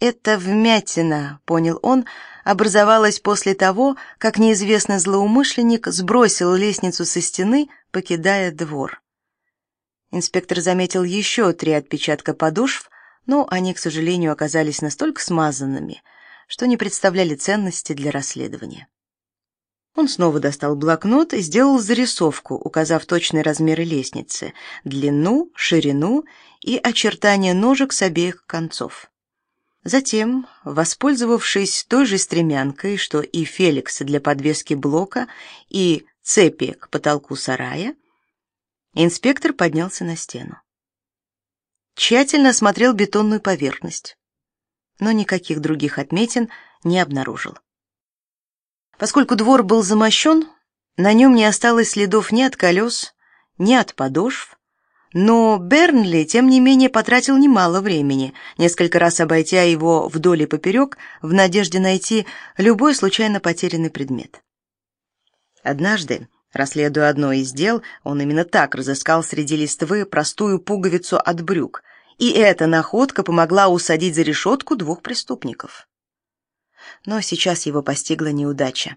Эта вмятина, понял он, образовалась после того, как неизвестный злоумышленник сбросил лестницу со стены, покидая двор. Инспектор заметил еще три отпечатка подошв, но они, к сожалению, оказались настолько смазанными, что не представляли ценности для расследования. Он снова достал блокнот и сделал зарисовку, указав точные размеры лестницы, длину, ширину и очертания ножек с обеих концов. Затем, воспользовавшись той же стремянкой, что и Феликс для подвески блока и цепи к потолку сарая, инспектор поднялся на стену. Тщательно осмотрел бетонную поверхность, но никаких других отметин не обнаружил. Поскольку двор был замощен, на нем не осталось следов ни от колес, ни от подошв, но Бернли, тем не менее, потратил немало времени, несколько раз обойдя его вдоль и поперек, в надежде найти любой случайно потерянный предмет. Однажды, расследуя одно из дел, он именно так разыскал среди листвы простую пуговицу от брюк, и эта находка помогла усадить за решетку двух преступников. Но сейчас его постигла неудача.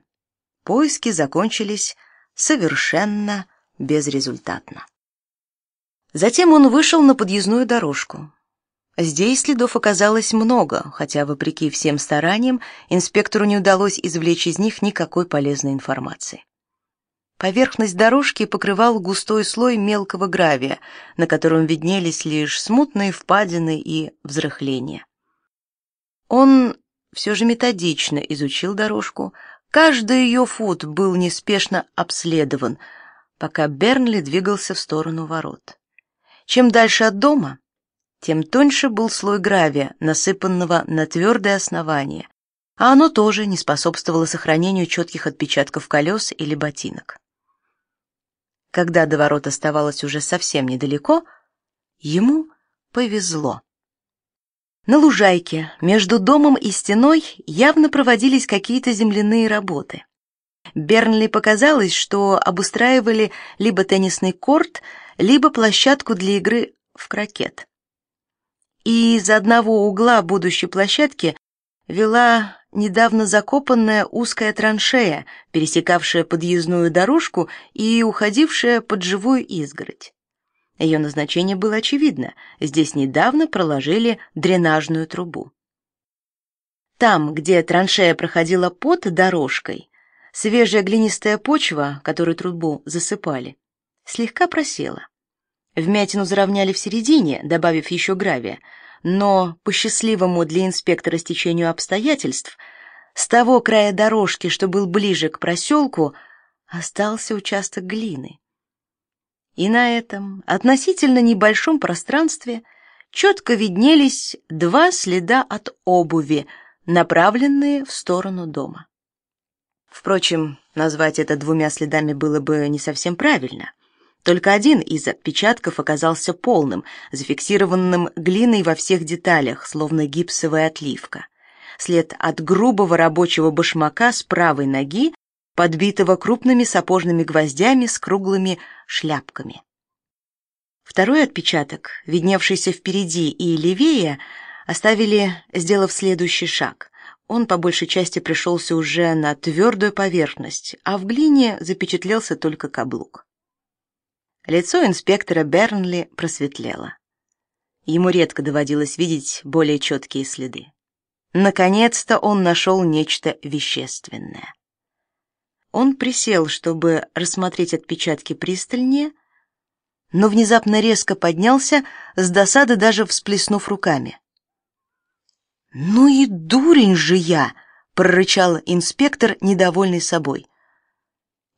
Поиски закончились совершенно безрезультатно. Затем он вышел на подъездную дорожку. Здесь следов оказалось много, хотя, вопреки всем стараниям, инспектору не удалось извлечь из них никакой полезной информации. Поверхность дорожки покрывал густой слой мелкого гравия, на котором виднелись лишь смутные впадины и взрыхления. Он все же методично изучил дорожку, каждый ее фут был неспешно обследован, пока Бернли двигался в сторону ворот. Чем дальше от дома, тем тоньше был слой гравия, насыпанного на твердое основание, а оно тоже не способствовало сохранению четких отпечатков колес или ботинок. Когда до ворот оставалось уже совсем недалеко, ему повезло. На лужайке между домом и стеной явно проводились какие-то земляные работы. Бернли показалось, что обустраивали либо теннисный корт, либо площадку для игры в крокет. И из одного угла будущей площадки вела недавно закопанная узкая траншея, пересекавшая подъездную дорожку и уходившая под живую изгородь. Ее назначение было очевидно. Здесь недавно проложили дренажную трубу. Там, где траншея проходила под дорожкой, свежая глинистая почва, которую трубу засыпали, слегка просела. Вмятину заровняли в середине, добавив еще гравия, но по счастливому для инспектора стечению обстоятельств с того края дорожки, что был ближе к проселку, остался участок глины. И на этом относительно небольшом пространстве четко виднелись два следа от обуви, направленные в сторону дома. Впрочем, назвать это двумя следами было бы не совсем правильно. Только один из отпечатков оказался полным, зафиксированным глиной во всех деталях, словно гипсовая отливка. След от грубого рабочего башмака с правой ноги, подбитого крупными сапожными гвоздями с круглыми шляпками. Второй отпечаток, видневшийся впереди и левее, оставили, сделав следующий шаг. Он по большей части пришелся уже на твердую поверхность, а в глине запечатлелся только каблук. Лицо инспектора Бернли просветлело. Ему редко доводилось видеть более четкие следы. Наконец-то он нашел нечто вещественное. Он присел, чтобы рассмотреть отпечатки пристальнее, но внезапно резко поднялся, с досады даже всплеснув руками. «Ну и дурень же я!» — прорычал инспектор, недовольный собой.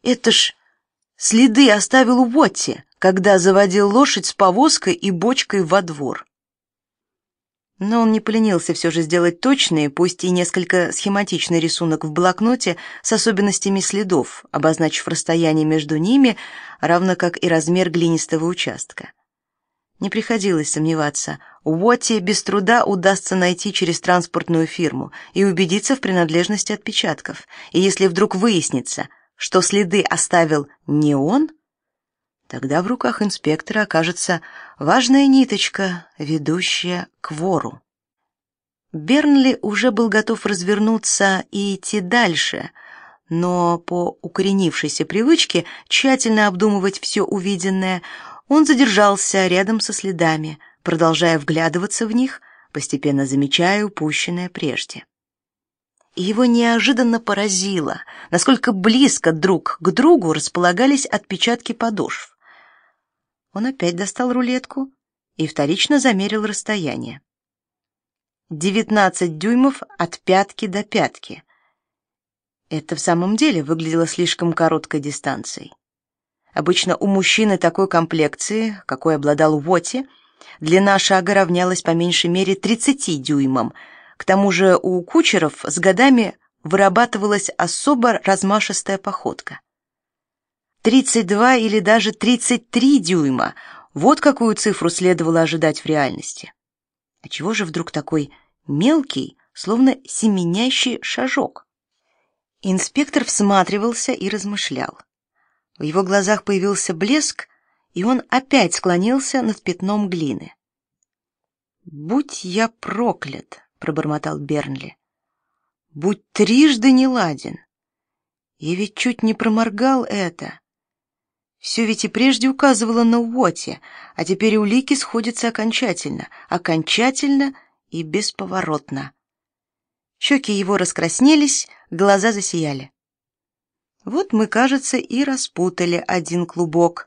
«Это ж Следы оставил Уотти, когда заводил лошадь с повозкой и бочкой во двор. Но он не поленился все же сделать точный, пусть и несколько схематичный рисунок в блокноте с особенностями следов, обозначив расстояние между ними, равно как и размер глинистого участка. Не приходилось сомневаться, Уотти без труда удастся найти через транспортную фирму и убедиться в принадлежности отпечатков. И если вдруг выяснится, что следы оставил не он, тогда в руках инспектора окажется важная ниточка, ведущая к вору. Бернли уже был готов развернуться и идти дальше, но по укоренившейся привычке тщательно обдумывать все увиденное, он задержался рядом со следами, продолжая вглядываться в них, постепенно замечая упущенное прежде. Его неожиданно поразило, насколько близко друг к другу располагались отпечатки подошв. Он опять достал рулетку и вторично замерил расстояние. 19 дюймов от пятки до пятки. Это в самом деле выглядело слишком короткой дистанцией. Обычно у мужчины такой комплекции, какой обладал Уотти, длина шага равнялась по меньшей мере 30 дюймам. К тому же у кучеров с годами вырабатывалась особо размашистая походка. 32 или даже 33 дюйма вот какую цифру следовало ожидать в реальности. А чего же вдруг такой мелкий, словно семенящий шажок? Инспектор всматривался и размышлял. В его глазах появился блеск, и он опять склонился над пятном глины. «Будь я проклят!» — пробормотал Бернли. «Будь трижды неладен! Я ведь чуть не проморгал это. Все ведь и прежде указывало на Уотти, а теперь улики сходятся окончательно, окончательно и бесповоротно». Щеки его раскраснелись, глаза засияли. Вот мы, кажется, и распутали один клубок,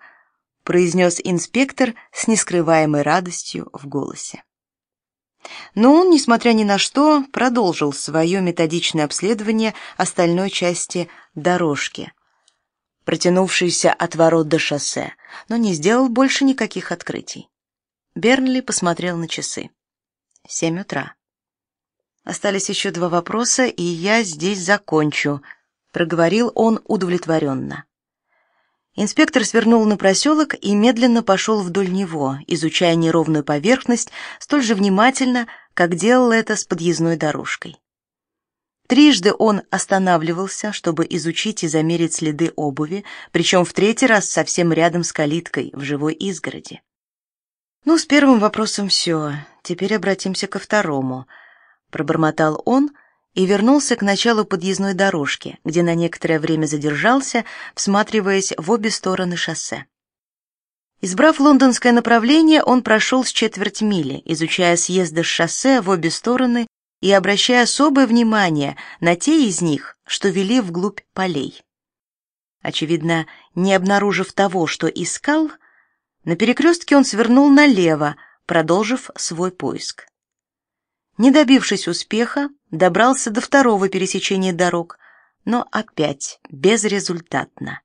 произнес инспектор с нескрываемой радостью в голосе. Но он, несмотря ни на что, продолжил свое методичное обследование остальной части дорожки, протянувшейся от ворот до шоссе, но не сделал больше никаких открытий. Бернли посмотрел на часы. Семь утра. Остались еще два вопроса, и я здесь закончу, проговорил он удовлетворенно. Инспектор свернул на проселок и медленно пошел вдоль него, изучая неровную поверхность столь же внимательно, как делал это с подъездной дорожкой. Трижды он останавливался, чтобы изучить и замерить следы обуви, причем в третий раз совсем рядом с калиткой в живой изгороди. Ну, с первым вопросом все. Теперь обратимся ко второму, пробормотал он и вернулся к началу подъездной дорожки, где на некоторое время задержался, всматриваясь в обе стороны шоссе. Избрав лондонское направление, он прошел с четверть мили, изучая съезды с шоссе в обе стороны и обращая особое внимание на те из них, что вели вглубь полей. Очевидно, не обнаружив того, что искал, на перекрестке он свернул налево, продолжив свой поиск. Не добившись успеха, добрался до второго пересечения дорог, но опять безрезультатно.